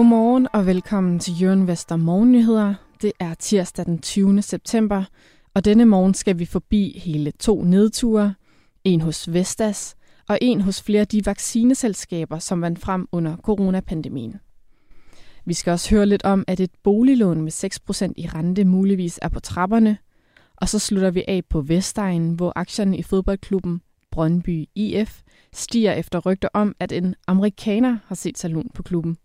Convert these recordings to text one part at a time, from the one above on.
Godmorgen og velkommen til Jørgen Vester Morgennyheder. Det er tirsdag den 20. september, og denne morgen skal vi forbi hele to nedture. En hos Vestas og en hos flere af de vaccineselskaber, som vandt frem under coronapandemien. Vi skal også høre lidt om, at et boliglån med 6% i rente muligvis er på trapperne. Og så slutter vi af på Vestegnen, hvor aktierne i fodboldklubben Brøndby IF stiger efter rygter om, at en amerikaner har set salon på klubben.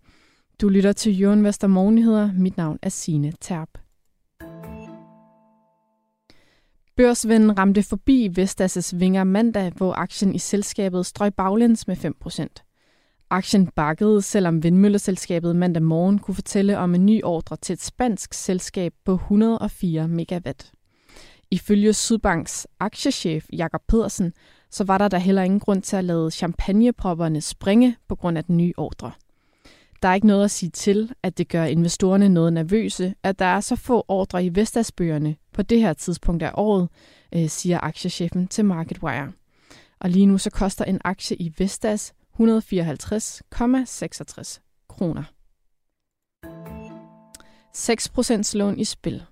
Du lytter til Jørgen Vester Morgenheder. Mit navn er Sine Terp. Børsvennen ramte forbi Vestas' vinger mandag, hvor aktien i selskabet strøg baglæns med 5%. Aktien bakkede, selvom vindmølleselskabet mandag morgen kunne fortælle om en ny ordre til et spansk selskab på 104 megawatt. Ifølge Sydbanks aktiechef Jakob Pedersen, så var der da heller ingen grund til at lade champagnepropperne springe på grund af den nye ordre. Der er ikke noget at sige til, at det gør investorerne noget nervøse, at der er så få ordre i Vestasbøgerne på det her tidspunkt af året, øh, siger aktiechefen til MarketWire. Og lige nu så koster en aktie i Vestas 154,66 kroner. 6% lån i spil.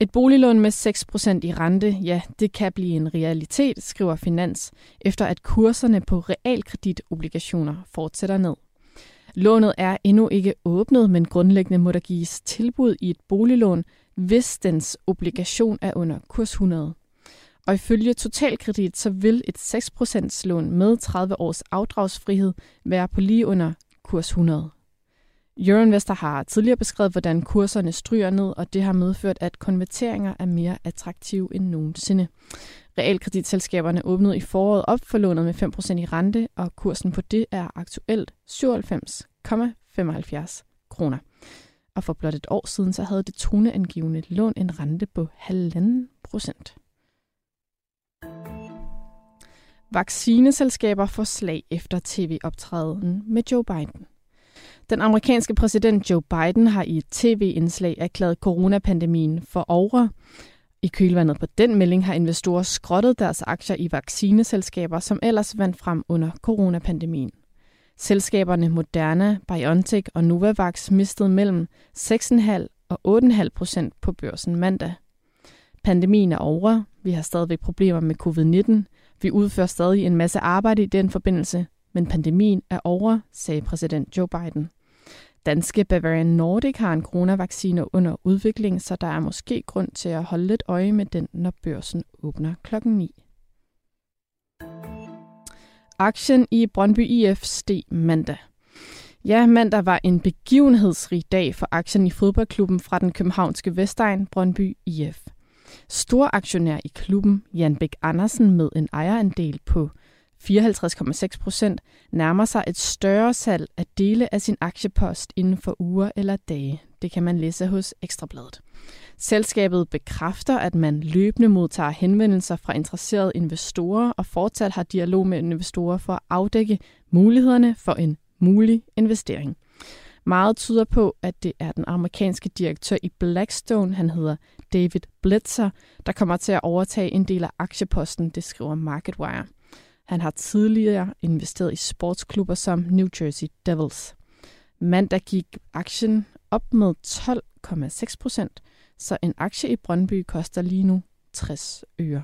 Et boliglån med 6% i rente, ja, det kan blive en realitet, skriver Finans, efter at kurserne på realkreditobligationer fortsætter ned. Lånet er endnu ikke åbnet, men grundlæggende må der gives tilbud i et boliglån, hvis dens obligation er under kurs 100. Og ifølge Totalkredit, så vil et 6% lån med 30 års afdragsfrihed være på lige under kurs 100. Euroinvestor har tidligere beskrevet, hvordan kurserne stryger ned, og det har medført, at konverteringer er mere attraktive end nogensinde. Realkreditselskaberne åbnede i foråret op for lånet med 5% i rente, og kursen på det er aktuelt 97,75 kroner. Og for blot et år siden, så havde det toneangivende lån en rente på 1,5 procent. Vaccineselskaber får slag efter tv-optræden med Joe Biden. Den amerikanske præsident Joe Biden har i et tv-indslag erklæret coronapandemien for over. I kølvandet på den melding har investorer skrottet deres aktier i vaccineselskaber, som ellers vandt frem under coronapandemien. Selskaberne Moderna, BioNTech og Novavax mistede mellem 6,5 og 8,5 procent på børsen mandag. Pandemien er over. Vi har stadigvæk problemer med covid-19. Vi udfører stadig en masse arbejde i den forbindelse, men pandemien er over, sagde præsident Joe Biden. Danske Bavarian Nordic har en coronavaccine under udvikling, så der er måske grund til at holde lidt øje med den, når børsen åbner klokken 9. Aktien i Brøndby IF steg mandag. Ja, mandag var en begivenhedsrig dag for aktien i fodboldklubben fra den københavnske Vestegn, Brøndby IF. Stor aktionær i klubben, Jan Bæk Andersen med en ejerandel på 54,6 procent, nærmer sig et større salg af dele af sin aktiepost inden for uger eller dage. Det kan man læse hos Ekstrabladet. Selskabet bekræfter, at man løbende modtager henvendelser fra interesserede investorer og fortsat har dialog med investorer for at afdække mulighederne for en mulig investering. Meget tyder på, at det er den amerikanske direktør i Blackstone, han hedder David Blitzer, der kommer til at overtage en del af aktieposten, det skriver MarketWire. Han har tidligere investeret i sportsklubber som New Jersey Devils. Mandag gik aktien op med 12,6 procent, så en aktie i Brøndby koster lige nu 60 øre.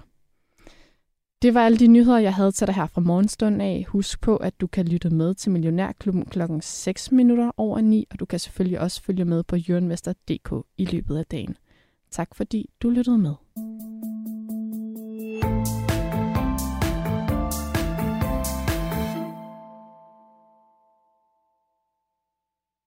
Det var alle de nyheder, jeg havde til dig her fra morgenstunden af. Husk på, at du kan lytte med til Millionærklubben klokken 6 minutter over 9, og du kan selvfølgelig også følge med på jørinvestor.dk i løbet af dagen. Tak fordi du lyttede med.